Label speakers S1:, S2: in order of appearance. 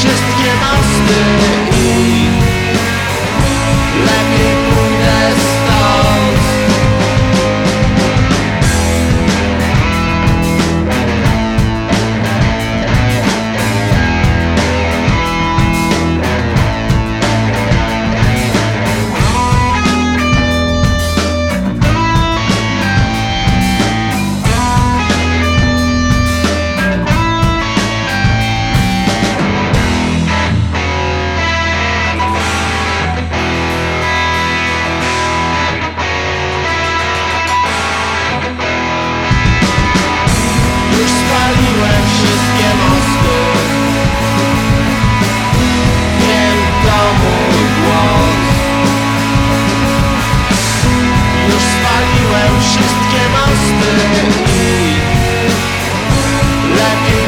S1: wszystkie mosty i lepiej you.